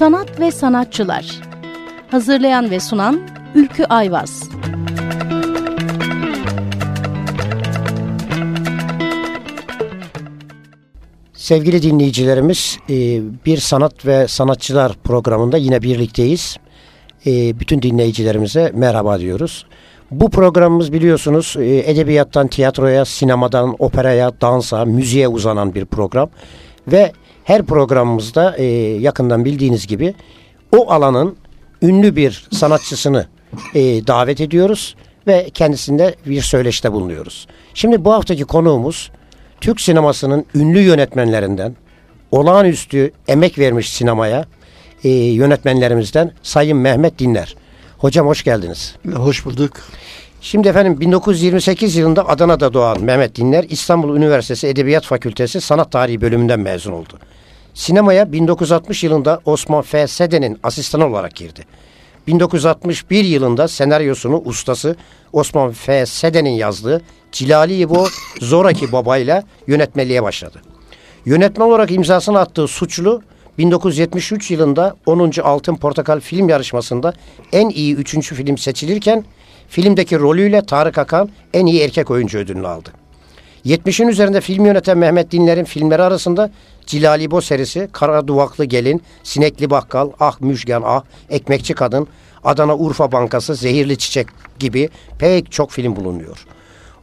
Sanat ve Sanatçılar Hazırlayan ve sunan Ülkü Ayvaz Sevgili dinleyicilerimiz, e, bir sanat ve sanatçılar programında yine birlikteyiz. E, bütün dinleyicilerimize merhaba diyoruz. Bu programımız biliyorsunuz e, edebiyattan tiyatroya, sinemadan operaya, dansa, müziğe uzanan bir program. Ve her programımızda yakından bildiğiniz gibi o alanın ünlü bir sanatçısını davet ediyoruz ve kendisinde bir söyleşte bulunuyoruz. Şimdi bu haftaki konuğumuz Türk sinemasının ünlü yönetmenlerinden, olağanüstü emek vermiş sinemaya e, yönetmenlerimizden Sayın Mehmet Dinler. Hocam hoş geldiniz. Hoş bulduk. Şimdi efendim 1928 yılında Adana'da doğan Mehmet Dinler İstanbul Üniversitesi Edebiyat Fakültesi Sanat Tarihi bölümünden mezun oldu. Sinemaya 1960 yılında Osman F. Seden'in asistanı olarak girdi. 1961 yılında senaryosunu ustası Osman F. Seden'in yazdığı Cilali İbo Zoraki Baba ile yönetmeliğe başladı. Yönetmen olarak imzasını attığı Suçlu 1973 yılında 10. Altın Portakal Film Yarışması'nda en iyi üçüncü film seçilirken filmdeki rolüyle Tarık Akan en iyi erkek oyuncu ödülünü aldı. 70'in üzerinde film yöneten Mehmet Dinler'in filmleri arasında Cilali Bo serisi, Kara Duvaklı Gelin, Sinekli Bakkal, Ah Müjgan Ah, Ekmekçi Kadın, Adana Urfa Bankası, Zehirli Çiçek gibi pek çok film bulunuyor.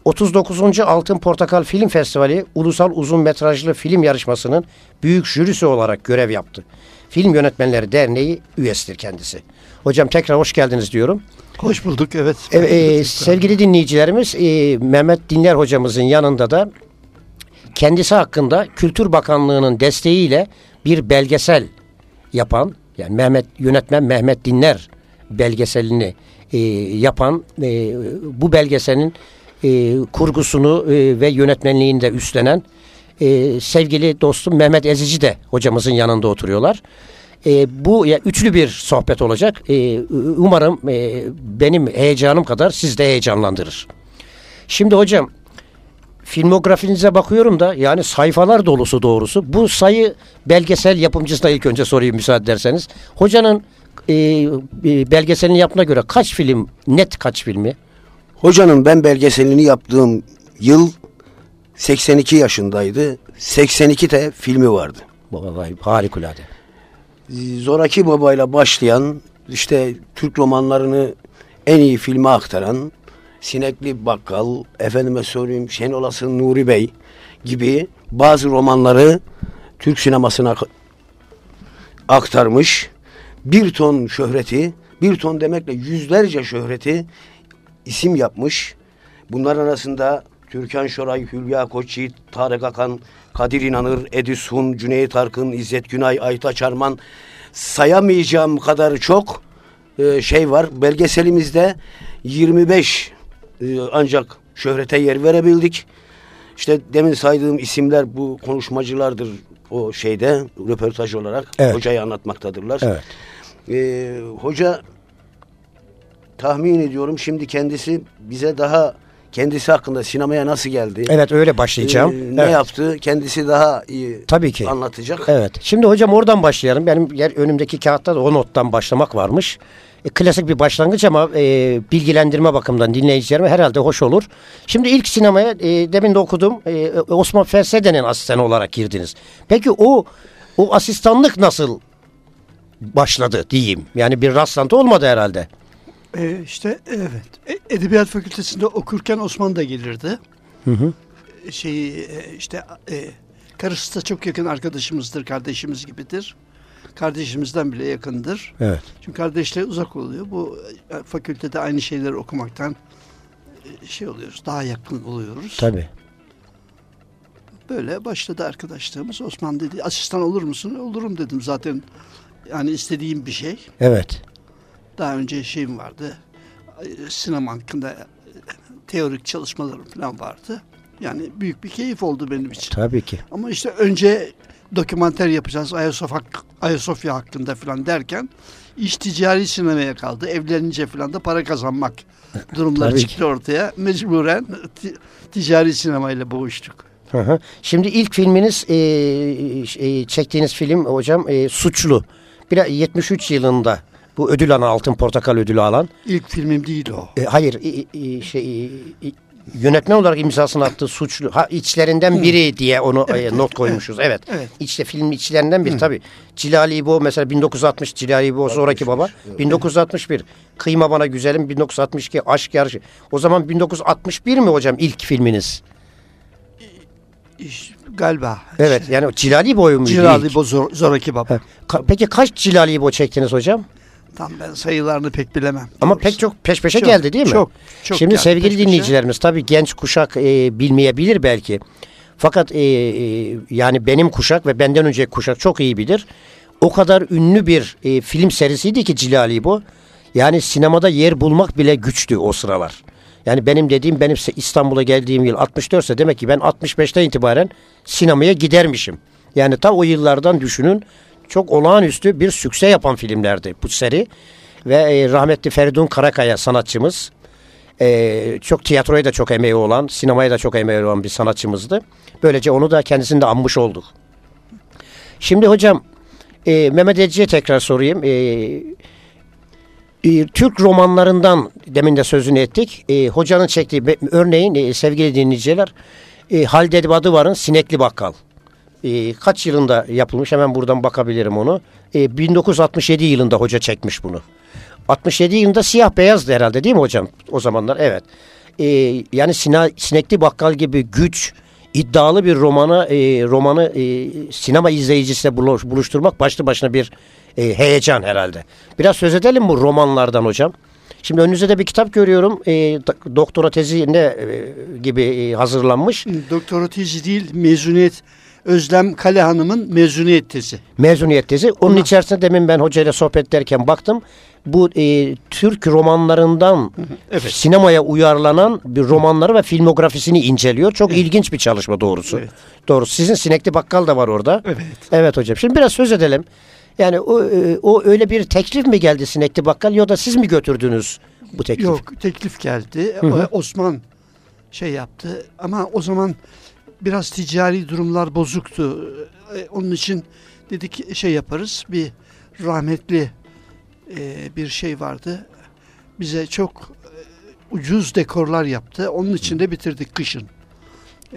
39. Altın Portakal Film Festivali Ulusal Uzun Metrajlı Film Yarışması'nın büyük jürisi olarak görev yaptı. Film Yönetmenleri Derneği üyesidir kendisi. Hocam tekrar hoş geldiniz diyorum. Hoş bulduk evet. E, e, sevgili dinleyicilerimiz e, Mehmet Dinler hocamızın yanında da kendisi hakkında Kültür Bakanlığı'nın desteğiyle bir belgesel yapan yani Mehmet yönetmen Mehmet Dinler belgeselini e, yapan e, bu belgeselin e, kurgusunu e, ve yönetmenliğini de üstlenen e, sevgili dostum Mehmet Ezici de hocamızın yanında oturuyorlar. E, bu ya, üçlü bir sohbet olacak. E, umarım e, benim heyecanım kadar siz de heyecanlandırır. Şimdi hocam filmografinize bakıyorum da yani sayfalar dolusu doğrusu. Bu sayı belgesel yapımcısına ilk önce sorayım müsaade ederseniz. Hocanın e, e, belgeselini yapına göre kaç film, net kaç filmi? Hocanın ben belgeselini yaptığım yıl 82 yaşındaydı. 82 de filmi vardı. Vallahi harikulade. Zoraki Baba'yla başlayan işte Türk romanlarını en iyi filme aktaran Sinekli Bakkal, efendime söyleyeyim Şenol Asın Nuri Bey gibi bazı romanları Türk sinemasına aktarmış. Bir ton şöhreti, bir ton demekle yüzlerce şöhreti isim yapmış. Bunlar arasında Türkan Şoray, Hülya Koçyiğit, Tarık Akan, Kadir İnanır, Edison, Cüneyt Arkın, İzzet Günay, Aytaç Arman sayamayacağım kadar çok e, şey var. Belgeselimizde 25 e, ancak şöhrete yer verebildik. İşte demin saydığım isimler bu konuşmacılardır o şeyde röportaj olarak evet. hocayı anlatmaktadırlar. Evet. E, hoca tahmin ediyorum şimdi kendisi bize daha kendisi hakkında sinemaya nasıl geldi? Evet öyle başlayacağım. Ee, ne evet. yaptı? Kendisi daha iyi Tabii ki. anlatacak. Evet. Şimdi hocam oradan başlayalım. Benim yer önümdeki kağıtta da o nottan başlamak varmış. E, klasik bir başlangıç ama e, bilgilendirme bakımından dinleyicilerime herhalde hoş olur. Şimdi ilk sinemaya e, demin de okudum. E, Osman Fersede'nin asistanı olarak girdiniz. Peki o o asistanlık nasıl başladı diyeyim? Yani bir rastlantı olmadı herhalde. E, işte evet. E, Edebiyat Fakültesinde okurken Osman da gelirdi. Hı hı. Şeyi e, işte e, karısı da çok yakın arkadaşımızdır, kardeşimiz gibidir. Kardeşimizden bile yakındır. Evet. Çünkü kardeşler uzak oluyor. Bu e, fakültede aynı şeyleri okumaktan e, şey oluyoruz, daha yakın oluyoruz. Tabii. Böyle başladı arkadaşlığımız. Osman dedi asistan olur musun? Olurum dedim zaten. Yani istediğim bir şey. Evet. Daha önce şeyim vardı. Sinema hakkında teorik çalışmalarım falan vardı. Yani büyük bir keyif oldu benim için. Tabii ki. Ama işte önce dokümanter yapacağız Ayasofya, Ayasofya hakkında falan derken iş ticari sinemaya kaldı. Evlenince falan da para kazanmak durumları çıktı ki. ortaya. Mecburen ticari sinemayla boğuştuk. Hı hı. Şimdi ilk filminiz e, e, çektiğiniz film hocam e, Suçlu. Bir 73 yılında bu ödül alan Altın Portakal ödülü alan. İlk filmim değil o. E, hayır e, e, şey e, yönetmen olarak imzasını attığı suçlu ha, içlerinden biri diye onu e, not koymuşuz. Evet. Evet. İşte film içlerinden biri tabii. Cilali İbo mesela 1960 Cilali İbo sonraki baba. 1961 Kıyma Bana Güzelim 1962 Aşk Yarışı. O zaman 1961 mi hocam ilk filminiz? İş- galiba. Evet yani Cilali İbo'yu muydu bu zor, zoraki baba. Peki kaç Cilali İbo çektiniz hocam? Tam ben sayılarını pek bilemem. Ama doğrusu. pek çok peş peşe Çok, geldi değil mi? çok, çok Şimdi geldi sevgili peş peşe. dinleyicilerimiz tabii genç kuşak e, bilmeyebilir belki. Fakat e, e, yani benim kuşak ve benden önceki kuşak çok iyi bilir. O kadar ünlü bir e, film serisiydi ki Cilali bu. Yani sinemada yer bulmak bile güçtü o sıralar. Yani benim dediğim benim İstanbul'a geldiğim yıl 64 ise demek ki ben 65'ten itibaren sinemaya gidermişim. Yani ta o yıllardan düşünün çok olağanüstü bir sükse yapan filmlerdi bu seri. Ve e, rahmetli Feridun Karakaya sanatçımız e, çok tiyatroya da çok emeği olan, sinemaya da çok emeği olan bir sanatçımızdı. Böylece onu da kendisini de anmış olduk. Şimdi hocam e, Mehmet Eci'ye tekrar sorayım. E, e, Türk romanlarından demin de sözünü ettik. E, hocanın çektiği örneğin e, sevgili dinleyiciler e, Halide Badıvar'ın Sinekli Bakkal. E, kaç yılında yapılmış hemen buradan bakabilirim onu. E, 1967 yılında hoca çekmiş bunu. 67 yılında siyah beyazdı herhalde değil mi hocam? O zamanlar evet. E, yani Sina, Sinekli Bakkal gibi güç, iddialı bir romanı e, romanı e, sinema izleyicisiyle buluş- buluşturmak başlı başına bir e, heyecan herhalde. Biraz söz edelim bu romanlardan hocam. Şimdi önünüzde de bir kitap görüyorum. E, do- doktora tezi ne e, gibi e, hazırlanmış. Doktora tezi değil mezuniyet Özlem Kale Hanım'ın mezuniyet tezi. Mezuniyet tezi. Onun Ona- içerisinde demin ben hocayla sohbet ederken baktım. Bu e, Türk romanlarından Evet. sinemaya uyarlanan bir romanları ve filmografisini inceliyor. Çok ilginç bir çalışma doğrusu. Evet. Doğrusu. Sizin Sinekli Bakkal da var orada. Evet. Evet hocam. Şimdi biraz söz edelim. Yani o, e, o öyle bir teklif mi geldi Sinekli Bakkal ya da siz mi götürdünüz bu teklifi? Yok teklif geldi. Hı hı. Osman şey yaptı ama o zaman biraz ticari durumlar bozuktu. E, Onun için dedik şey yaparız bir rahmetli e, bir şey vardı. Bize çok e, ucuz dekorlar yaptı. Onun için de bitirdik kışın.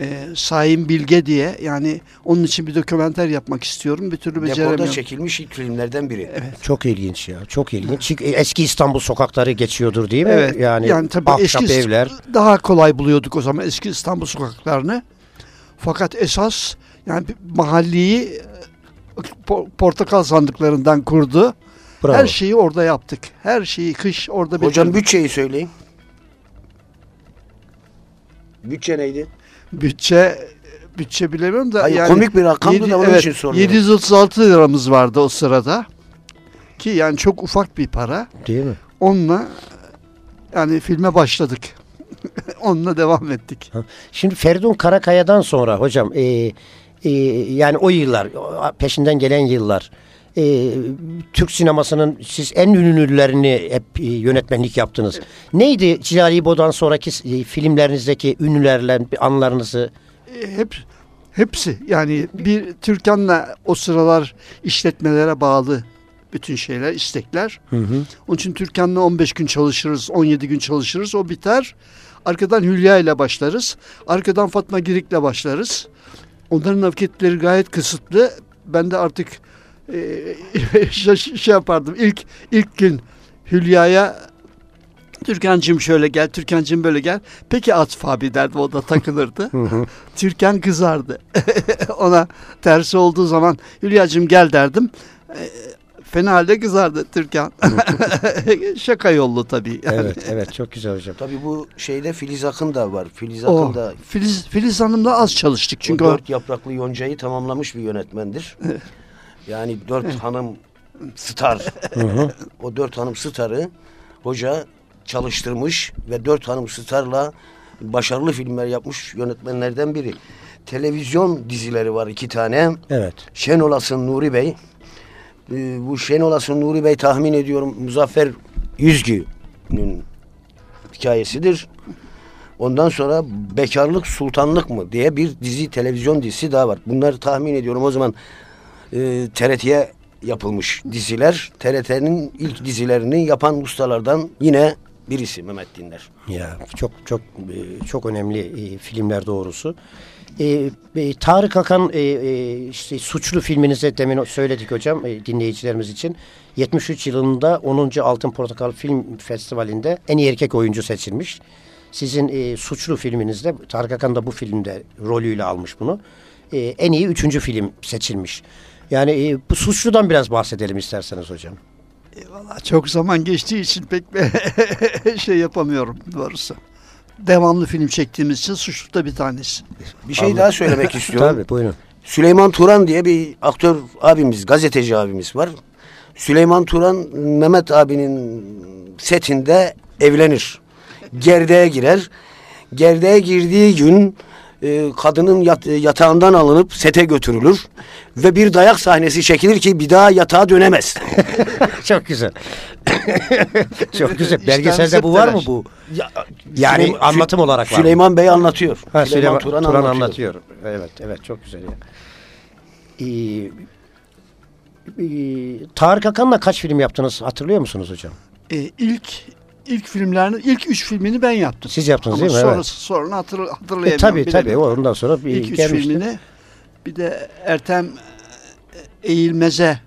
E, Saim Bilge diye yani onun için bir dokümenter yapmak istiyorum. Bir türlü Dekorda beceremiyorum. çekilmiş ilk filmlerden biri. Çok ilginç ya. Çok ilginç. Çünkü eski İstanbul sokakları geçiyordur değil mi? Evet. Yani, Yani, tabii ahşap eski evler. daha kolay buluyorduk o zaman eski İstanbul sokaklarını. Fakat esas yani bir mahalleyi e, po- portakal sandıklarından kurdu. Bravo. Her şeyi orada yaptık. Her şeyi kış orada Hocam bitirdik. bütçeyi söyleyin. Bütçe neydi? bütçe bütçe bilemiyorum da Hayır, yani komik bir rakamdı yedi- da onun evet, için soruyorum. 736 liramız vardı o sırada. Ki yani çok ufak bir para. Değil mi? Onunla yani filme başladık. Onunla devam ettik. Şimdi Feridun Karakaya'dan sonra hocam e, e, yani o yıllar peşinden gelen yıllar e, Türk sinemasının siz en ünlülerini hep e, yönetmenlik yaptınız. Neydi Cilali Bo'dan sonraki e, filmlerinizdeki ünlülerle anlarınızı E, hep hepsi yani bir Türkan'la o sıralar işletmelere bağlı bütün şeyler, istekler. Onun için Türkan'la 15 gün çalışırız, 17 gün çalışırız. O biter. Arkadan Hülya ile başlarız. Arkadan Fatma Girik'le başlarız. Onların vakitleri gayet kısıtlı. Ben de artık e, şey, şey yapardım. İlk ilk gün Hülya'ya Türkan'cığım şöyle gel, Türkan'cığım böyle gel. Peki Atıf abi derdim o da takılırdı. Türkan kızardı. Ona tersi olduğu zaman Hülya'cığım gel derdim. Fena halde kızardı Türkan. Şaka yollu tabii. Yani. Evet evet çok güzel hocam. Tabii bu şeyde Filiz Akın da var. Filiz O, Akın da Filiz, Filiz Hanım'la az çalıştık çünkü o o, dört yapraklı yoncayı tamamlamış bir yönetmendir. Yani dört hanım star. o dört hanım starı hoca çalıştırmış ve dört hanım starla başarılı filmler yapmış yönetmenlerden biri. Televizyon dizileri var iki tane. Evet. Şenolas'ın Nuri Bey. Ee, bu Şenolas'ın Nuri Bey tahmin ediyorum Muzaffer Yüzgü'nün hikayesidir. Ondan sonra Bekarlık Sultanlık mı diye bir dizi televizyon dizisi daha var. Bunları tahmin ediyorum o zaman e, TRT'ye yapılmış diziler. TRT'nin ilk dizilerini yapan ustalardan yine birisi Mehmet Dinler. Ya çok çok e, çok önemli e, filmler doğrusu. E, e, Tarık Akan e, e, işte suçlu filminize demin söyledik hocam e, dinleyicilerimiz için. 73 yılında 10. Altın Portakal Film Festivali'nde en iyi erkek oyuncu seçilmiş. Sizin e, suçlu filminizde Tarık Akan da bu filmde rolüyle almış bunu. E, en iyi üçüncü film seçilmiş. Yani e, bu suçludan biraz bahsedelim isterseniz hocam. Eyvallah. Çok zaman geçtiği için pek şey yapamıyorum doğrusu. Devamlı film çektiğimiz için suçlu da bir tanesi. Bir şey daha söylemek istiyorum. Tabii buyurun. Süleyman Turan diye bir aktör abimiz, gazeteci abimiz var. Süleyman Turan Mehmet abinin setinde evlenir. Gerdeğe girer. Gerdeğe girdiği gün e, kadının yat, yatağından alınıp sete götürülür ve bir dayak sahnesi çekilir ki bir daha yatağa dönemez. Çok güzel. Çok güzel. Belgeselde bu var mı bu? Ya, Yani Süleyman- anlatım olarak var mı? Süleyman Bey anlatıyor. Ha, Süleyman, Turan, Turan, anlatıyor. anlatıyor. Evet, evet çok güzel ya. Ee, e, Tarık Akan'la kaç film yaptınız hatırlıyor musunuz hocam? Ee, ilk ilk filmlerini ilk üç filmini ben yaptım. Siz yaptınız Ama değil mi? sonrası, Evet. sonra hatır, E, hatırlayamıyorum. tabii tabii bilemiyorum. ondan sonra bir İlk üç gelmişti. filmini bir de Ertem e, Eğilmez'e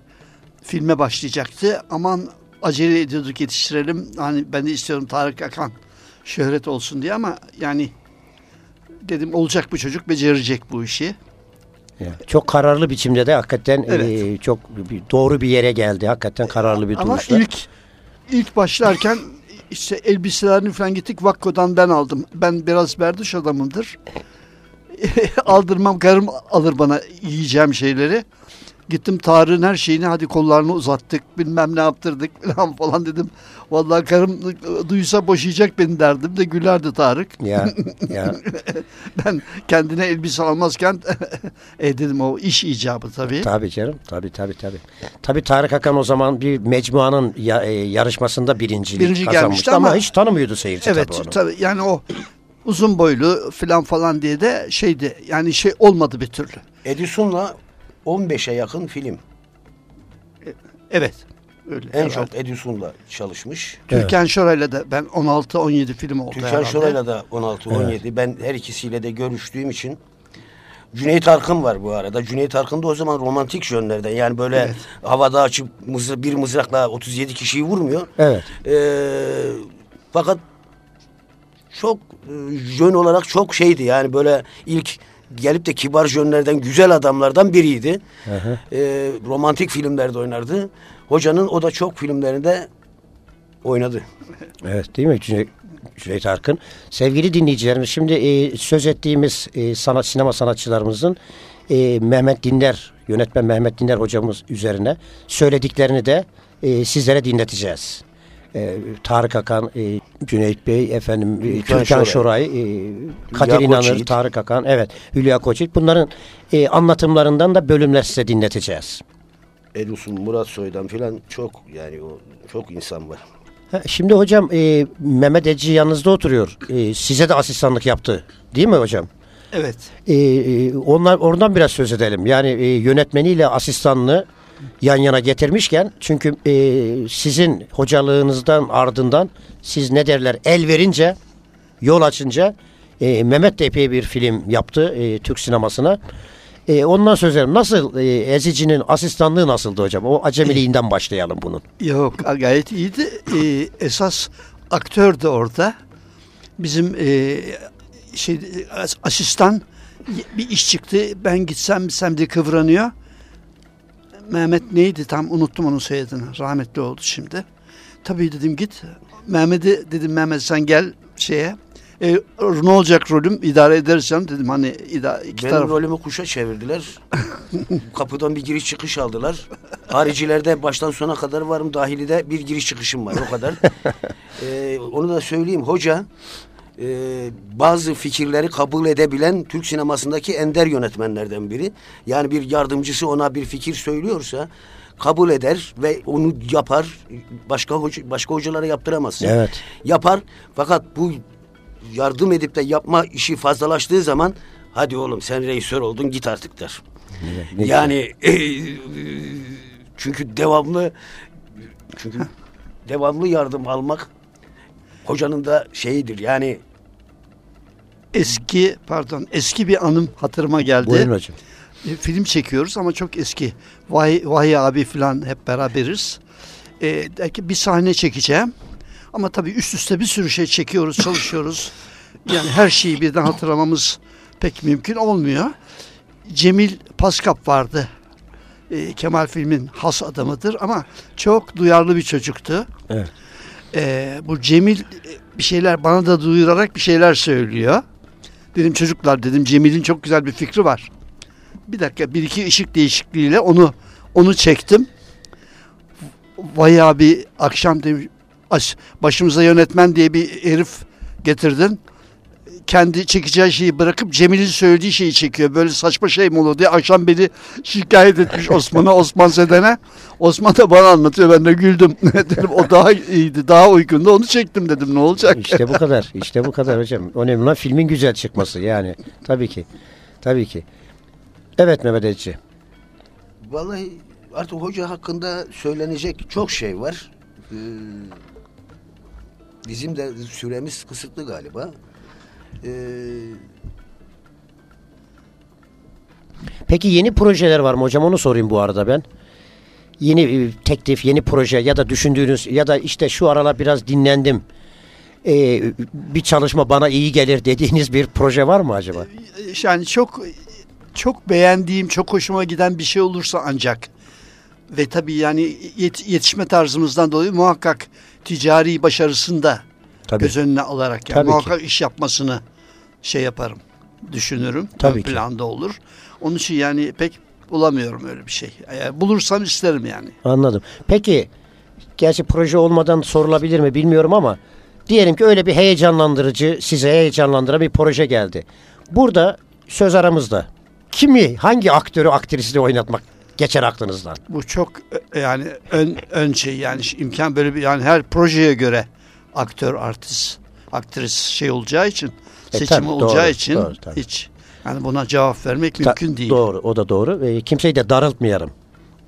filme başlayacaktı. Aman acele ediyorduk yetiştirelim. Hani ben de istiyorum Tarık Akan şöhret olsun diye ama yani dedim olacak bu çocuk becerecek bu işi. Çok kararlı biçimde de hakikaten Evet. e, çok doğru bir yere geldi. Hakikaten kararlı bir Ama duruşla. ilk ilk başlarken işte elbiselerini falan gittik Vakko'dan ben aldım. Ben biraz berduş adamımdır. Aldırmam karım alır bana yiyeceğim şeyleri. Gittim Tarık'ın her şeyini hadi kollarını uzattık bilmem ne yaptırdık falan falan dedim. Vallahi karım duysa boşayacak beni derdim de gülerdi Tarık. Ya, ya. Ben kendine elbise almazken e dedim o iş icabı tabii. Tabii canım. Tabii tabii tabii. Tabii Tarık Akan o zaman bir mecmuanın ya- e, yarışmasında birincilik Birinci kazanmıştı gelmişti ama, ama- hiç tanımıyordu seyirci Evet tabii onu. tabii yani o uzun boylu falan falan diye de şeydi yani şey olmadı bir türlü. Edison'la 15'e yakın film. Evet. Öyle. En herhalde. çok Edison'la çalışmış. Türkan Şoray'la da ben 16-17 film oldu Türkan herhalde. Şoray'la da 16-17. Ben her ikisiyle de görüştüğüm için. Cüneyt Arkın var bu arada. Cüneyt Arkın da o zaman romantik jönlerden. Yani böyle Evet. havada açıp mızı, bir mızrakla 37 kişiyi vurmuyor. Evet. Ee, fakat çok e, jön olarak çok şeydi. Yani böyle ilk gelip de kibar jönlerden, güzel adamlardan biriydi. hı. Ee, romantik filmlerde oynardı. Hocanın o da çok filmlerinde oynadı. Evet değil mi Cüneyt, Cüneyt Arkın? Sevgili dinleyicilerimiz şimdi e, söz ettiğimiz e, sanat sinema sanatçılarımızın e, Mehmet Dinler, yönetmen Mehmet Dinler hocamız üzerine söylediklerini de e, sizlere dinleteceğiz. E, Tarık Akan, e, Cüneyt Bey, efendim e, Türkan Türkan Şoray. Şoray, e, Kadir İnanır, Koçyiğit. Tarık Akan, evet Hülya Koçyiğit. Bunların e, anlatımlarından da bölümler size dinleteceğiz. Edison, Murat Soy'dan filan çok yani o çok insan var. Ha, Şimdi hocam e, Mehmet Eci yanınızda oturuyor. E, size de asistanlık yaptı. Değil mi hocam? Evet. E, onlar oradan biraz söz edelim. Yani e, yönetmeniyle asistanlığı yan yana getirmişken çünkü e, sizin hocalığınızdan ardından siz ne derler el verince yol açınca e, Mehmet de epey bir film yaptı e, Türk sinemasına. E, ondan söz edelim. Nasıl e, Ezici'nin asistanlığı nasıldı hocam? O acemiliğinden başlayalım bunun. Yok gayet iyiydi. Ee, esas aktör de orada. Bizim e, şey as- asistan bir iş çıktı. Ben gitsem gitsem diye kıvranıyor. Mehmet neydi tam unuttum onun soyadını. Rahmetli oldu şimdi. Tabii dedim git. Mehmet'i dedim Mehmet sen gel şeye. E, ne olacak rolüm idare edersem dedim hani idare, iki Benim taraf. rolümü kuşa çevirdiler. Kapıdan bir giriş çıkış aldılar. Haricilerde baştan sona kadar varım. Dahilide bir giriş çıkışım var o kadar. Ee, onu da söyleyeyim. Hoca e, bazı fikirleri kabul edebilen Türk sinemasındaki ender yönetmenlerden biri. Yani bir yardımcısı ona bir fikir söylüyorsa kabul eder ve onu yapar. Başka hoca, başka hocalara yaptıramazsın. Evet. Yapar. Fakat bu yardım edip de yapma işi fazlalaştığı zaman hadi oğlum sen reisör oldun git artık der. Ne- Yani e, Çünkü devamlı çünkü devamlı yardım almak hocanın da şeyidir. Yani Eski pardon eski bir anım hatırıma geldi. Buyurun hocam. E, film çekiyoruz ama çok eski. Vahiy, Vahiy abi falan hep beraberiz. E, der ki bir sahne çekeceğim. Ama tabii üst üste bir sürü şey çekiyoruz, çalışıyoruz. Yani her şeyi birden hatırlamamız pek mümkün olmuyor. Cemil Paskap vardı. E, Kemal filmin has adamıdır ama çok duyarlı bir çocuktu. Evet. E, bu Cemil e, bir şeyler bana da duyurarak bir şeyler söylüyor. Dedim çocuklar dedim Cemil'in çok güzel bir fikri var. Bir dakika bir iki ışık değişikliğiyle onu onu çektim. Vay abi akşam demiş "Aş- başımıza yönetmen diye bir herif getirdin. Kendi çekeceği şeyi bırakıp Cemil'in söylediği şeyi çekiyor. Böyle saçma şey mi olur diye akşam beni şikayet etmiş Osman'a, Osman Seden'e. Osman da bana anlatıyor. Ben de güldüm. dedim o daha iyiydi, daha uygundu. Onu çektim dedim. Ne olacak? İşte bu kadar. İşte bu kadar hocam. Önemli olan filmin güzel çıkması yani. Tabii ki. Tabii ki. Evet Mehmet Elçi. Vallahi artık hoca hakkında söylenecek çok şey var. Ee, bizim de süremiz kısıtlı galiba. Ee, Peki yeni projeler var mı hocam? Onu sorayım bu arada ben. Yeni e, teklif, yeni proje ya da düşündüğünüz ya da işte şu aralar biraz dinlendim. Ee, bir çalışma bana iyi gelir dediğiniz bir proje var mı acaba? yani çok çok beğendiğim, çok hoşuma giden bir şey olursa ancak ve tabii yani yet- yetişme tarzımızdan dolayı muhakkak ticari başarısında Tabii. göz önüne alarak yani Tabii ki. muhakkak iş yapmasını şey yaparım, düşünürüm. Tabii ki. planda olur. Onun için yani pek bulamıyorum öyle bir şey. Eğer bulursam isterim yani. Anladım. Peki gerçi proje olmadan sorulabilir mi bilmiyorum ama diyelim ki öyle bir heyecanlandırıcı, size heyecanlandıran bir proje geldi. Burada söz aramızda. Kimi, hangi aktörü, aktrisi de oynatmak geçer aklınızdan? Bu çok e, yani ön ön şey yani imkan böyle bir yani her projeye göre aktör, artist, aktris şey olacağı için E, seçimi tabii, olacağı doğru, için doğru, tabii. hiç yani buna cevap vermek Ta- mümkün değil. Doğru, o da doğru. E, kimseyi de darıltmayalım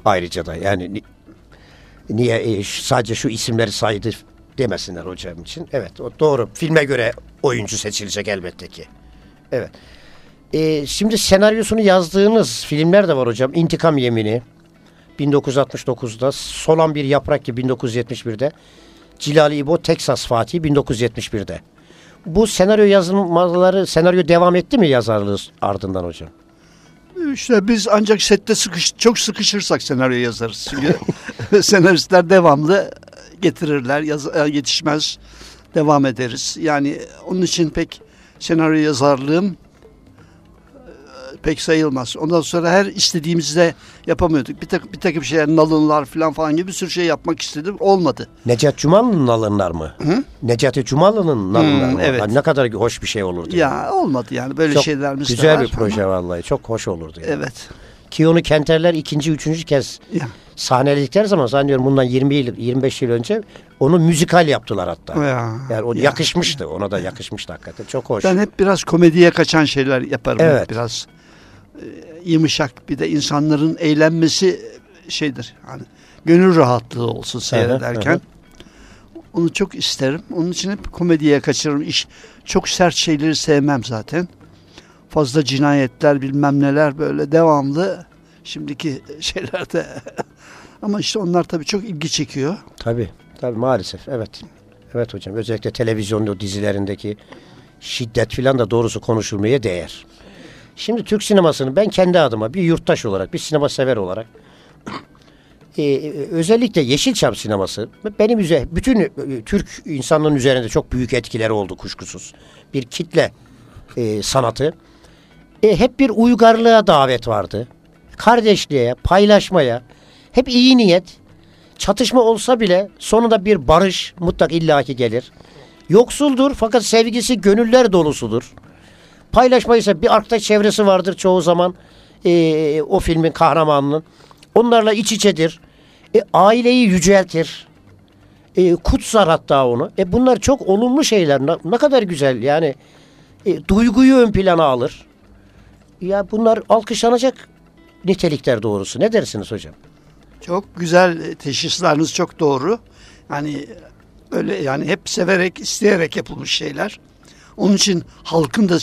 ayrıca da. Yani ni- niye e, sadece şu isimleri saydı demesinler hocam için. Evet, o doğru. Filme göre oyuncu seçilecek elbette ki. Evet. E, şimdi senaryosunu yazdığınız filmler de var hocam. İntikam Yemini 1969'da, Solan Bir Yaprak gibi 1971'de, Cilali İbo Texas Fatih 1971'de. Bu senaryo yazılmaları, senaryo devam etti mi yazarlığı ardından hocam? İşte biz ancak sette sıkış, çok sıkışırsak senaryo yazarız. Senaristler devamlı getirirler, yaz, e, yetişmez, devam ederiz. Yani onun için pek senaryo yazarlığım pek sayılmaz. Ondan sonra her istediğimizde yapamıyorduk. Bir takım, bir takım şeyler, nalınlar falan falan gibi bir sürü şey yapmak istedim. Olmadı. Necat Cumalı'nın alınlar mı? Necati Cumalı'nın alınlar Hmm, mı? evet. Ne kadar hoş bir şey olurdu. yani. Ya olmadı yani. Böyle Çok şeylerimiz de güzel var bir proje ama- vallahi. Çok hoş olurdu. Yani. Evet. Ki onu Kenterler ikinci, üçüncü kez Ya. sahneledikleri zaman zannediyorum bundan 20 yıl, 25 yıl önce onu müzikal yaptılar hatta. Ya. Yani o Ya. yakışmıştı. Ona da yakışmıştı hakikaten. Çok hoş. Ben hep biraz komediye kaçan şeyler yaparım. Hep Evet. Biraz yumuşak bir de insanların eğlenmesi şeydir. Hani gönül rahatlığı olsun seyrederken. Onu çok isterim. Onun için hep komediye kaçırırım. İş çok sert şeyleri sevmem zaten. Fazla cinayetler bilmem neler böyle devamlı şimdiki şeylerde. Ama işte onlar tabii çok ilgi çekiyor. Tabii. Tabii maalesef. Evet. Evet hocam. Özellikle televizyonlu dizilerindeki şiddet filan da doğrusu konuşulmaya değer. Şimdi Türk sinemasını ben kendi adıma bir yurttaş olarak, bir sinema sever olarak e, özellikle Yeşilçam sineması benim üze bütün e, Türk insanlığının üzerinde çok büyük etkileri oldu kuşkusuz. Bir kitle e, sanatı. E, hep bir uygarlığa davet vardı. Kardeşliğe, paylaşmaya, hep iyi niyet. Çatışma olsa bile sonunda bir barış mutlak illaki gelir. Yoksuldur fakat sevgisi gönüller dolusudur. Paylaşma ise bir arkadaş çevresi vardır çoğu zaman e, o filmin kahramanının. Onlarla iç içedir. E, aileyi yüceltir. E, kutsar hatta onu. E, bunlar çok olumlu şeyler. Ne, ne kadar güzel yani. E, duyguyu ön plana alır. Ya bunlar alkışlanacak nitelikler doğrusu. Ne dersiniz hocam? Çok güzel teşhisleriniz çok doğru. Yani öyle yani hep severek, isteyerek yapılmış şeyler. Onun için halkın da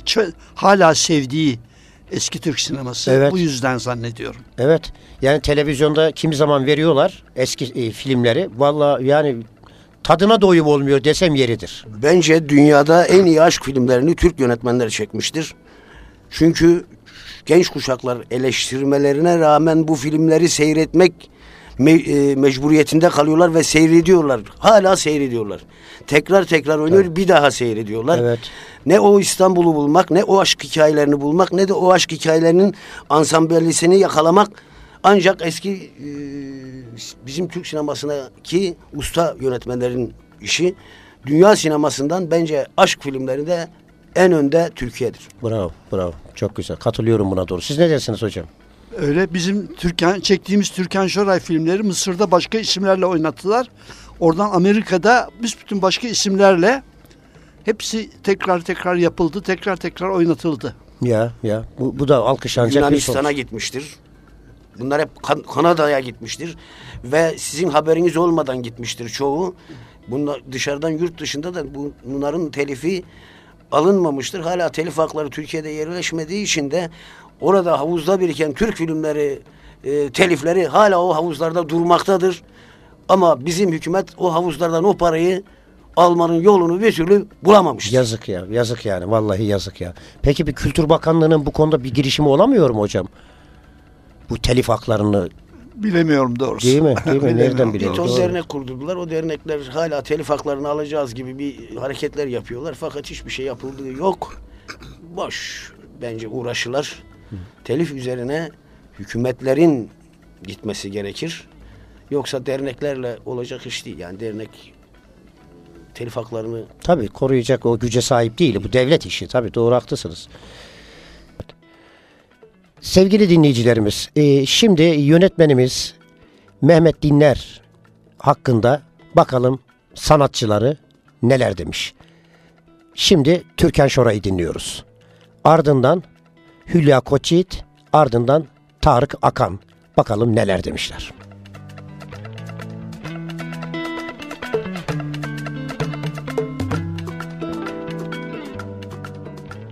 hala sevdiği eski Türk sineması. Evet. Bu yüzden zannediyorum. Evet. Yani televizyonda kimi zaman veriyorlar eski e, filmleri. Valla yani tadına doyum olmuyor desem yeridir. Bence dünyada en iyi aşk filmlerini Türk yönetmenler çekmiştir. Çünkü genç kuşaklar eleştirmelerine rağmen bu filmleri seyretmek me e, mecburiyetinde kalıyorlar ve seyrediyorlar. Hala seyrediyorlar. Tekrar tekrar oynuyor evet. bir daha seyrediyorlar. Evet. Ne o İstanbul'u bulmak, ne o aşk hikayelerini bulmak, ne de o aşk hikayelerinin ansambellisini yakalamak ancak eski e, bizim Türk sinemasındaki usta yönetmenlerin işi. Dünya sinemasından bence aşk filmlerinde en önde Türkiye'dir. Bravo, bravo. Çok güzel. Katılıyorum buna doğru. Siz ne dersiniz hocam? Öyle bizim Türkan çektiğimiz Türkan Şoray filmleri Mısır'da başka isimlerle oynattılar. Oradan Amerika'da bütün başka isimlerle hepsi tekrar tekrar yapıldı, tekrar tekrar oynatıldı. Ya ya bu, bu da alkışlanacak Yunanistan'a gitmiştir. Bunlar hep kan Kanada'ya gitmiştir ve sizin haberiniz olmadan gitmiştir çoğu. Bunlar dışarıdan yurt dışında da bunların telifi alınmamıştır. Hala telif hakları Türkiye'de yerleşmediği için de orada havuzda biriken Türk filmleri e, telifleri hala o havuzlarda durmaktadır. Ama bizim hükümet o havuzlardan o parayı almanın yolunu bir türlü bulamamıştır. Yazık ya, yazık yani. Vallahi yazık ya. Peki bir Kültür Bakanlığı'nın bu konuda bir girişimi olamıyor mu hocam? Bu telif haklarını Bilemiyorum doğrusu. Değil mi? Değil mi? Nereden biliyoruz? Bir ton dernek kurdular. O dernekler hala telif haklarını alacağız gibi bir hareketler yapıyorlar. Fakat hiçbir şey yapıldığı yok. Boş bence uğraşılar. Telif üzerine hükümetlerin gitmesi gerekir. Yoksa derneklerle olacak iş değil. Yani dernek telif haklarını... Tabii koruyacak o güce sahip değil. Bu devlet işi. Tabii doğru haklısınız. Sevgili dinleyicilerimiz, e, şimdi yönetmenimiz Mehmet Dinler hakkında bakalım sanatçıları neler demiş. Şimdi Türkan Şoray'ı dinliyoruz. Ardından Hülya Koçyiğit, ardından Tarık Akan. Bakalım neler demişler.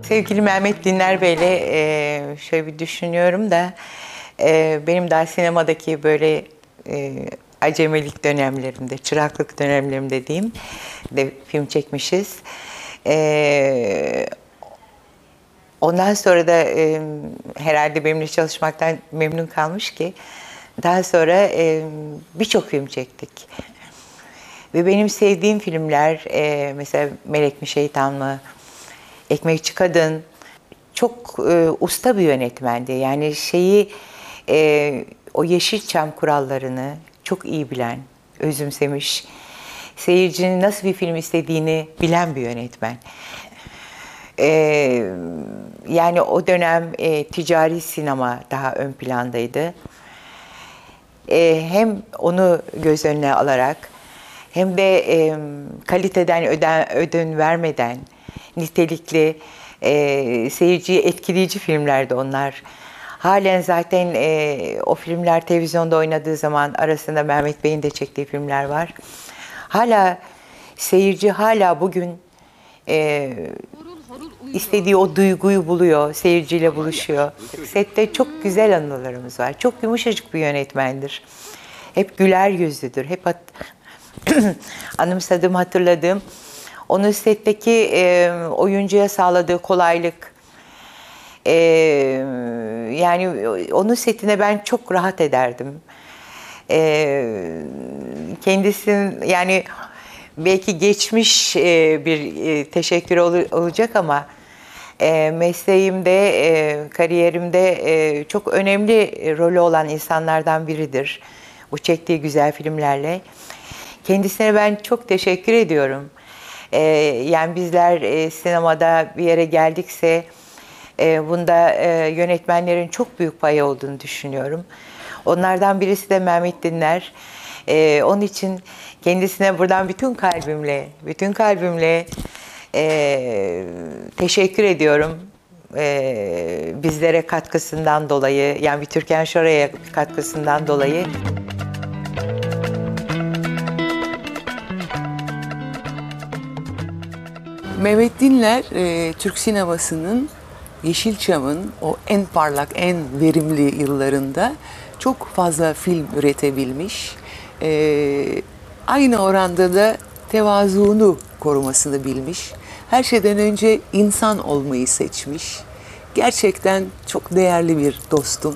Sevgili Mehmet Dinler Bey'le e, şöyle bir düşünüyorum da e, benim daha sinemadaki böyle e, acemilik dönemlerimde, çıraklık dönemlerimde diyeyim de film çekmişiz. E, ondan sonra da e, herhalde benimle çalışmaktan memnun kalmış ki daha sonra e, birçok film çektik. Ve benim sevdiğim filmler e, mesela Melek mi Şeytan mı, Ekmekçi Kadın çok e, usta bir yönetmendi. Yani şeyi e, o Yeşilçam kurallarını çok iyi bilen, özümsemiş, seyircinin nasıl bir film istediğini bilen bir yönetmen. E, yani o dönem e, ticari sinema daha ön plandaydı. E, hem onu göz önüne alarak hem de e, kaliteden öden, ödün vermeden nitelikli, e, seyirciyi etkileyici filmlerdi onlar. Halen zaten e, o filmler televizyonda oynadığı zaman arasında Mehmet Bey'in de çektiği filmler var. Hala seyirci hala bugün e, istediği o duyguyu buluyor, seyirciyle buluşuyor. Sette çok güzel anılarımız var. Çok yumuşacık bir yönetmendir. Hep güler yüzlüdür. Hep hat anımsadığım, hatırladığım onun setteki e, oyuncuya sağladığı kolaylık, e, yani onun setine ben çok rahat ederdim. E, kendisinin yani belki geçmiş e, bir e, teşekkür ol, olacak ama e, mesleğimde, e, kariyerimde e, çok önemli rolü olan insanlardan biridir. Bu çektiği güzel filmlerle. Kendisine ben çok teşekkür ediyorum. E, yani bizler e, sinemada bir yere geldikse e, bunda e, yönetmenlerin çok büyük payı olduğunu düşünüyorum. Onlardan birisi de Mehmet Dinler. E, onun için Kendisine buradan bütün kalbimle, bütün kalbimle e, teşekkür ediyorum. E, bizlere katkısından dolayı, yani bir Türkan Şoray'a katkısından dolayı. Mehmet Dinler, e, Türk sinemasının Yeşilçam'ın o en parlak, en verimli yıllarında çok fazla film üretebilmiş, e, aynı oranda da tevazuunu korumasını bilmiş. Her şeyden önce insan olmayı seçmiş. Gerçekten çok değerli bir dostum.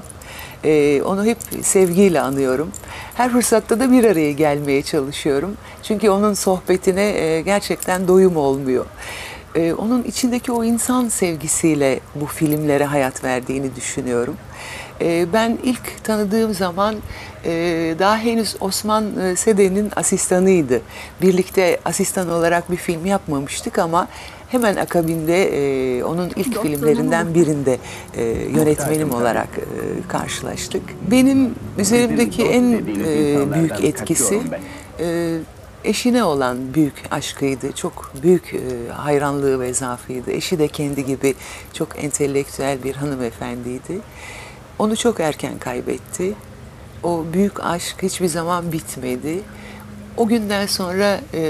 Ee, onu hep sevgiyle anıyorum. Her fırsatta da bir araya gelmeye çalışıyorum. Çünkü onun sohbetine e, gerçekten doyum olmuyor. Ee, onun içindeki o insan sevgisiyle bu filmlere hayat verdiğini düşünüyorum. Ee, ben ilk tanıdığım zaman e, daha henüz Osman e, Seden'in asistanıydı. Birlikte asistan olarak bir film yapmamıştık ama hemen akabinde e, onun ilk filmlerinden birinde e, yönetmenim olarak e, karşılaştık. Benim üzerimdeki en e, büyük etkisi e, eşine olan büyük aşkıydı. Çok büyük e, hayranlığı ve zaafıydı. Eşi de kendi gibi çok entelektüel bir hanımefendiydi. Onu çok erken kaybetti. O büyük aşk hiçbir zaman bitmedi. O günden sonra e,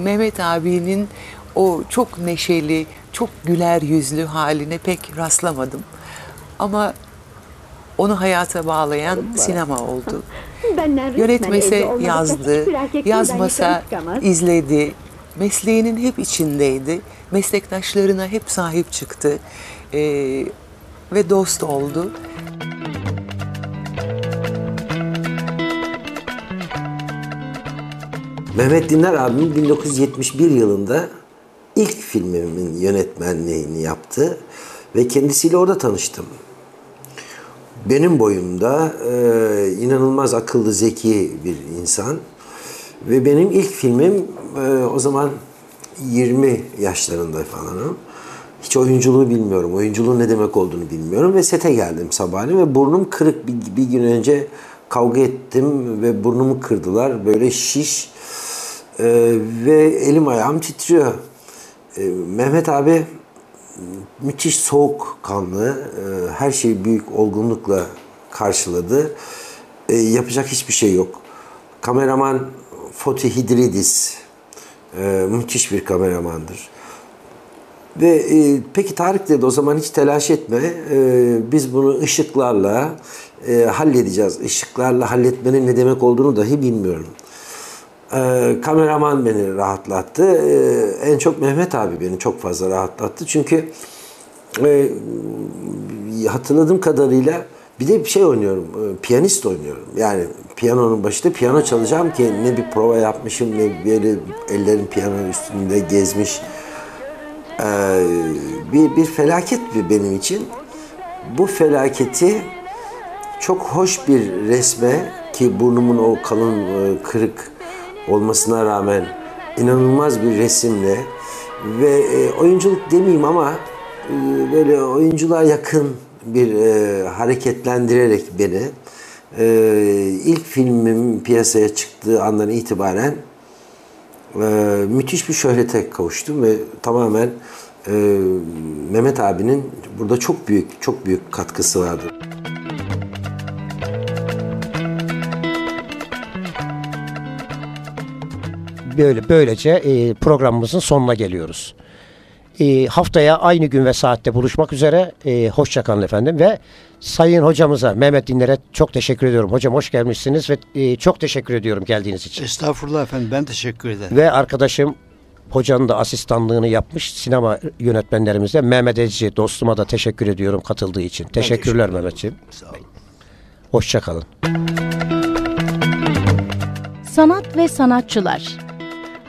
Mehmet abinin o çok neşeli, çok güler yüzlü haline pek rastlamadım. Ama onu hayata bağlayan sinema oldu. Yönetmese yazdı, yazmasa izledi. Mesleğinin hep içindeydi. Meslektaşlarına hep sahip çıktı. Ee, ve dost oldu. Mehmet Dinler abim 1971 yılında ilk filmimin yönetmenliğini yaptı ve kendisiyle orada tanıştım. Benim boyumda e, inanılmaz akıllı, zeki bir insan ve benim ilk filmim e, o zaman 20 yaşlarında falanım. Hiç oyunculuğu bilmiyorum. Oyunculuğun ne demek olduğunu bilmiyorum. Ve sete geldim sabahleyin ve burnum kırık. Bir, bir gün önce kavga ettim ve burnumu kırdılar. Böyle şiş. Ee, ve elim ayağım titriyor. Ee, Mehmet abi müthiş soğuk kanlı. E, her şeyi büyük olgunlukla karşıladı. E, yapacak hiçbir şey yok. Kameraman Foti Hidridis. E, müthiş bir kameramandır. Ve e, peki Tarık dedi o zaman hiç telaş etme. E, biz bunu ışıklarla e, halledeceğiz. Işıklarla halletmenin ne demek olduğunu dahi bilmiyorum. E, kameraman beni rahatlattı. E, en çok Mehmet abi beni çok fazla rahatlattı. Çünkü e, hatırladığım kadarıyla bir de bir şey oynuyorum. E, piyanist oynuyorum. Yani piyanonun başında piyano çalacağım ki ne bir prova yapmışım ne böyle ellerim piyano üstünde gezmiş ee, bir, bir felaket benim için. Bu felaketi çok hoş bir resme ki burnumun o kalın e, kırık olmasına rağmen inanılmaz bir resimle ve e, oyunculuk demeyeyim ama e, böyle oyunculuğa yakın bir hareketlendirerek beni ilk filmim piyasaya çıktığı andan itibaren e, müthiş bir şöhrete kavuştum ve tamamen e, Mehmet abinin burada çok büyük çok büyük katkısı vardı. Böyle böylece e, programımızın sonuna geliyoruz. E, haftaya aynı gün ve saatte buluşmak üzere. E, hoşçakalın efendim ve Sayın hocamıza Mehmet Dinler'e çok teşekkür ediyorum. Hocam hoş gelmişsiniz ve e, çok teşekkür ediyorum geldiğiniz için. Estağfurullah efendim ben teşekkür ederim. Ve arkadaşım hocanın da asistanlığını yapmış sinema yönetmenlerimize Mehmet Eci dostuma da teşekkür ediyorum katıldığı için. Ben Teşekkürler teşekkür Mehmetciğim. Sağ olun. Hoşçakalın. Sanat ve sanatçılar.